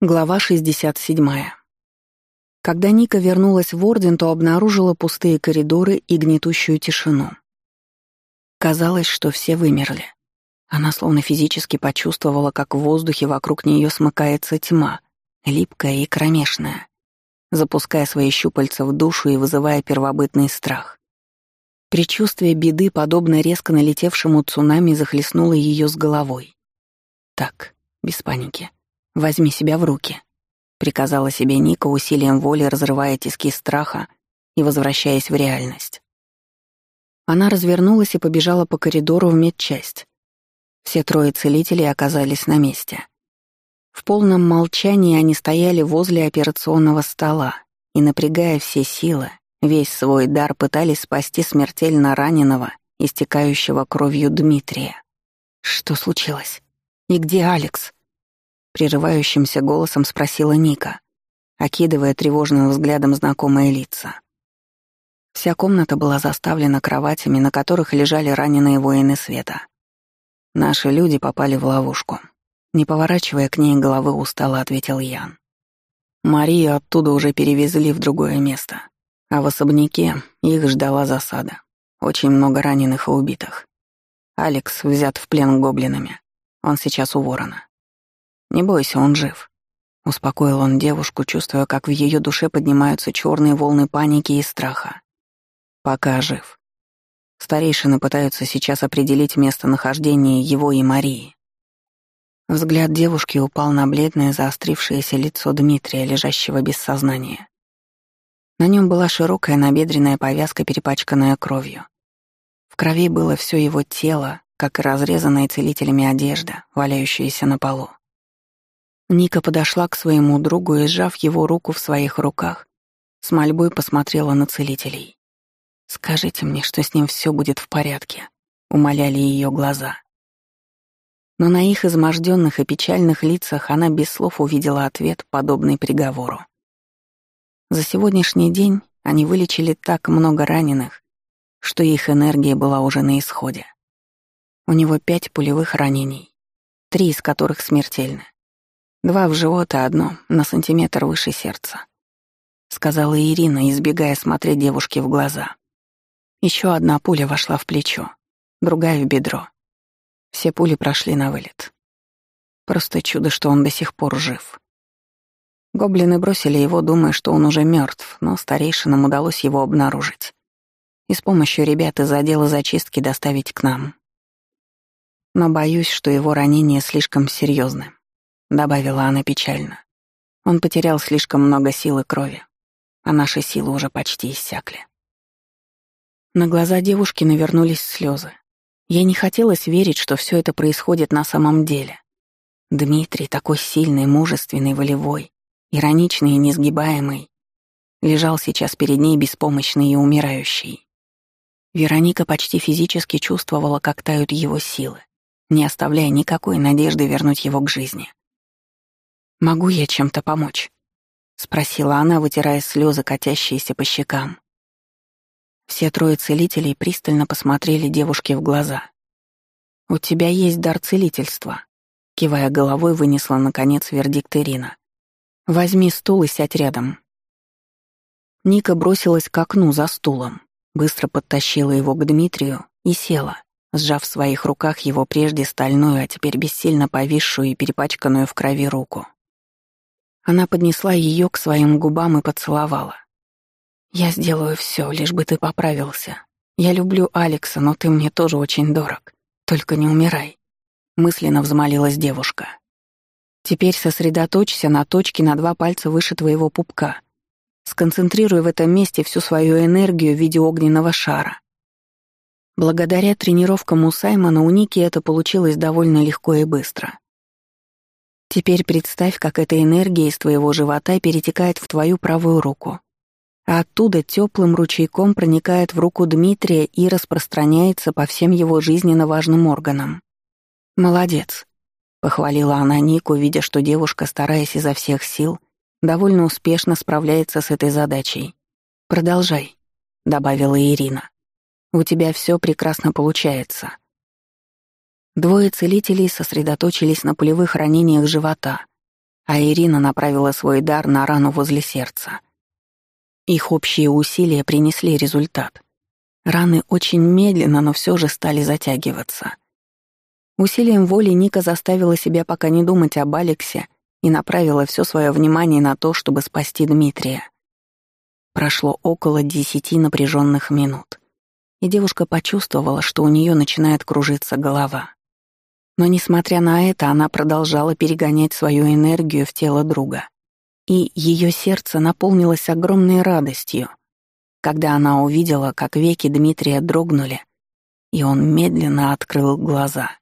Глава 67. Когда Ника вернулась в Орден, то обнаружила пустые коридоры и гнетущую тишину. Казалось, что все вымерли. Она словно физически почувствовала, как в воздухе вокруг нее смыкается тьма, липкая и кромешная, запуская свои щупальца в душу и вызывая первобытный страх. Причувствие беды, подобно резко налетевшему цунами, захлестнуло ее с головой. Так, без паники. «Возьми себя в руки», — приказала себе Ника усилием воли, разрывая тиски страха и возвращаясь в реальность. Она развернулась и побежала по коридору в медчасть. Все трое целителей оказались на месте. В полном молчании они стояли возле операционного стола и, напрягая все силы, весь свой дар пытались спасти смертельно раненого, истекающего кровью Дмитрия. Что случилось? И где Алекс? Прерывающимся голосом спросила Ника, окидывая тревожным взглядом знакомые лица. Вся комната была заставлена кроватями, на которых лежали раненые воины света. Наши люди попали в ловушку. Не поворачивая к ней головы, устало ответил Ян. Марию оттуда уже перевезли в другое место, а в особняке их ждала засада. Очень много раненых и убитых. Алекс взят в плен гоблинами. Он сейчас у ворона. «Не бойся, он жив», — успокоил он девушку, чувствуя, как в ее душе поднимаются черные волны паники и страха. «Пока жив. Старейшины пытаются сейчас определить местонахождение его и Марии». Взгляд девушки упал на бледное заострившееся лицо Дмитрия, лежащего без сознания. На нем была широкая набедренная повязка, перепачканная кровью. В крови было все его тело, как и разрезанная целителями одежда, валяющаяся на полу. Ника подошла к своему другу и, сжав его руку в своих руках, с мольбой посмотрела на целителей. «Скажите мне, что с ним все будет в порядке», — умоляли ее глаза. Но на их изможденных и печальных лицах она без слов увидела ответ, подобный приговору. За сегодняшний день они вылечили так много раненых, что их энергия была уже на исходе. У него пять пулевых ранений, три из которых смертельны. Два в живот, а одно на сантиметр выше сердца. Сказала Ирина, избегая смотреть девушке в глаза. Еще одна пуля вошла в плечо, другая — в бедро. Все пули прошли на вылет. Просто чудо, что он до сих пор жив. Гоблины бросили его, думая, что он уже мертв, но старейшинам удалось его обнаружить. И с помощью ребят из отдела зачистки доставить к нам. Но боюсь, что его ранение слишком серьезное. — добавила она печально. «Он потерял слишком много сил и крови, а наши силы уже почти иссякли». На глаза девушки навернулись слезы. Ей не хотелось верить, что все это происходит на самом деле. Дмитрий, такой сильный, мужественный, волевой, ироничный и несгибаемый, лежал сейчас перед ней беспомощный и умирающий. Вероника почти физически чувствовала, как тают его силы, не оставляя никакой надежды вернуть его к жизни. «Могу я чем-то помочь?» — спросила она, вытирая слезы, катящиеся по щекам. Все трое целителей пристально посмотрели девушке в глаза. «У тебя есть дар целительства», — кивая головой, вынесла, наконец, вердикт Ирина. «Возьми стул и сядь рядом». Ника бросилась к окну за стулом, быстро подтащила его к Дмитрию и села, сжав в своих руках его прежде стальную, а теперь бессильно повисшую и перепачканную в крови руку. Она поднесла ее к своим губам и поцеловала. «Я сделаю все, лишь бы ты поправился. Я люблю Алекса, но ты мне тоже очень дорог. Только не умирай», — мысленно взмолилась девушка. «Теперь сосредоточься на точке на два пальца выше твоего пупка. Сконцентрируй в этом месте всю свою энергию в виде огненного шара». Благодаря тренировкам у Саймона у Ники это получилось довольно легко и быстро. Теперь представь, как эта энергия из твоего живота перетекает в твою правую руку, а оттуда теплым ручейком проникает в руку Дмитрия и распространяется по всем его жизненно важным органам. «Молодец», — похвалила она Нику, видя, что девушка, стараясь изо всех сил, довольно успешно справляется с этой задачей. «Продолжай», — добавила Ирина. «У тебя все прекрасно получается». Двое целителей сосредоточились на пулевых ранениях живота, а Ирина направила свой дар на рану возле сердца. Их общие усилия принесли результат. Раны очень медленно, но все же стали затягиваться. Усилием воли Ника заставила себя пока не думать об Алексе и направила все свое внимание на то, чтобы спасти Дмитрия. Прошло около десяти напряженных минут, и девушка почувствовала, что у нее начинает кружиться голова. Но, несмотря на это, она продолжала перегонять свою энергию в тело друга. И ее сердце наполнилось огромной радостью, когда она увидела, как веки Дмитрия дрогнули, и он медленно открыл глаза.